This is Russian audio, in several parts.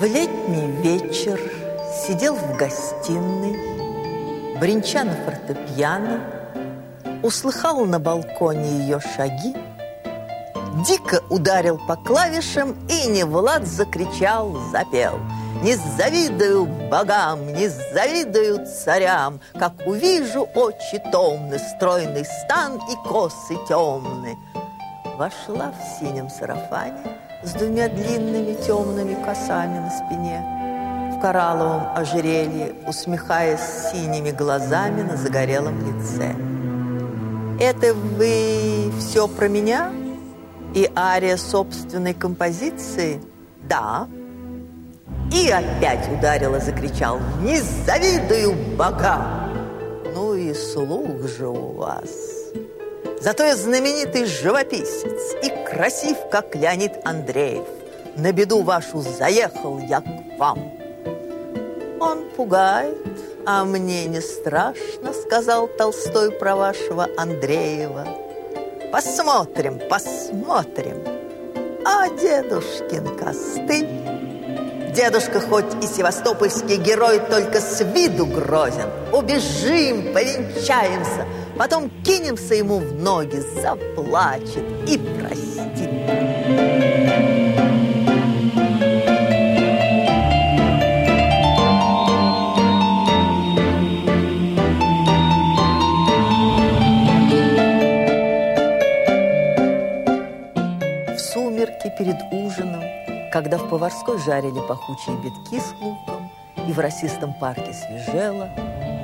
В летний вечер сидел в гостиной, бренча на фортепиано, услыхал на балконе ее шаги, дико ударил по клавишам и не Влад закричал, запел. Не завидую богам, не завидую царям, Как увижу очи томны, стройный стан и косы темны. Вошла в синем сарафане с двумя длинными темными косами на спине, в коралловом ожерелье, усмехаясь синими глазами на загорелом лице. «Это вы все про меня?» И ария собственной композиции? Да. И опять ударила, закричал, не завидую богам. Ну и слух же у вас. Зато я знаменитый живописец и красив, как Леонид Андреев. На беду вашу заехал я к вам. Он пугает, а мне не страшно, сказал Толстой про вашего Андреева. Посмотрим, посмотрим. А дедушкин костыль? Дедушка хоть и севастопольский герой, только с виду грозен. Убежим, повенчаемся, потом кинемся ему в ноги, заплачет и простит. перед ужином, когда в поварской жарили пахучие битки с луком и в росистом парке свежело,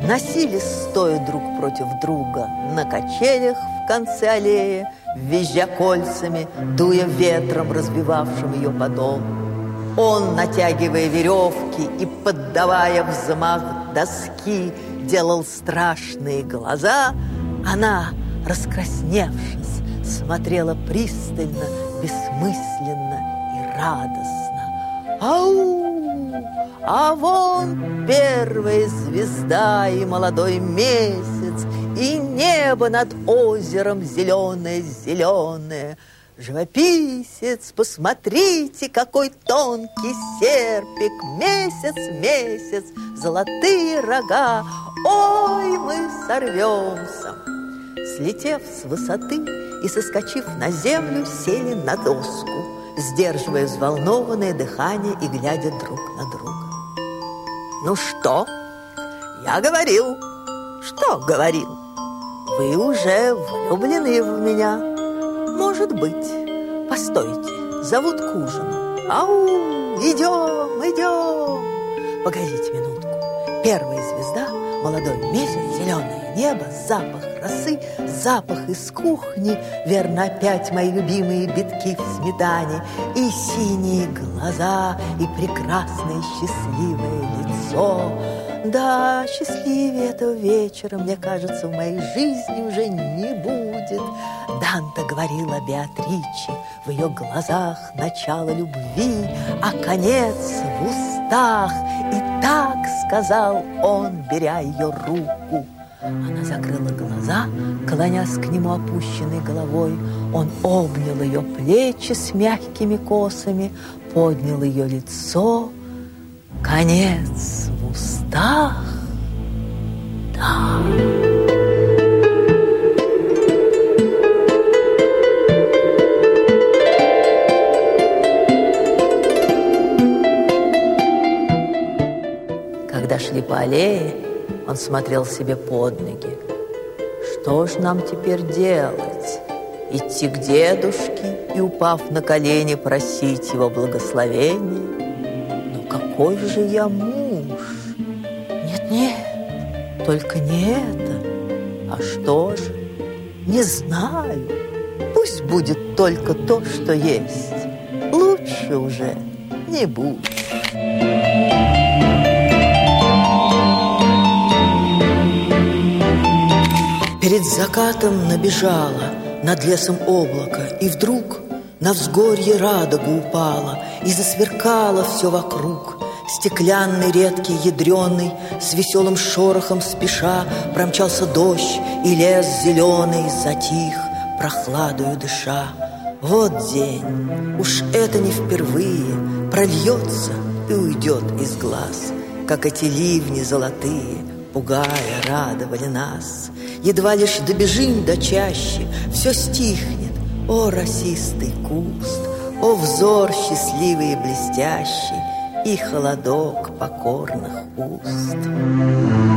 носились стоя друг против друга на качелях в конце аллеи, визжа кольцами, дуя ветром, разбивавшим ее подол. Он, натягивая веревки и поддавая взмах доски, делал страшные глаза, она, раскрасневшись, смотрела пристально бессмысленно и радостно. Ау! А вон первая звезда и молодой месяц, И небо над озером зеленое-зеленое. Живописец, посмотрите, какой тонкий серпик, Месяц, месяц, золотые рога, Ой, мы сорвемся. Слетев с высоты, и, соскочив на землю, сели на доску, сдерживая взволнованное дыхание и глядя друг на друга. «Ну что? Я говорил». «Что говорил?» «Вы уже влюблены в меня». «Может быть. Постойте, зовут к ужину». «Ау, идем, идем». «Погодите минутку. Первая звезда, молодой месяц, зеленое небо, запах росы, запах из кухни, верно, опять мои любимые битки в сметане, и синие глаза, и прекрасное счастливое лицо. Да, счастливее этого вечера, мне кажется, в моей жизни уже не будет. Данта говорила Беатриче, в ее глазах начало любви, а конец в устах. Так сказал он, беря ее руку. Она закрыла глаза, клонясь к нему опущенной головой. Он обнял ее плечи с мягкими косами, поднял ее лицо. Конец в устах. Да. Когда шли по аллее, он смотрел себе под ноги. Что ж нам теперь делать? Идти к дедушке и, упав на колени, просить его благословения? Ну какой же я муж? Нет-нет, только не это. А что же? Не знаю. Пусть будет только то, что есть. Лучше уже не будет. Перед закатом набежала над лесом облако, И вдруг на взгорье радуга упала, И засверкало все вокруг. Стеклянный, редкий, ядреный, С веселым шорохом спеша Промчался дождь, и лес зеленый Затих, прохладою дыша. Вот день, уж это не впервые, Прольется и уйдет из глаз, Как эти ливни золотые, пугая, радовали нас. Едва лишь добежим до чаще, все стихнет, о, росистый куст, о, взор счастливый и блестящий, И холодок покорных уст.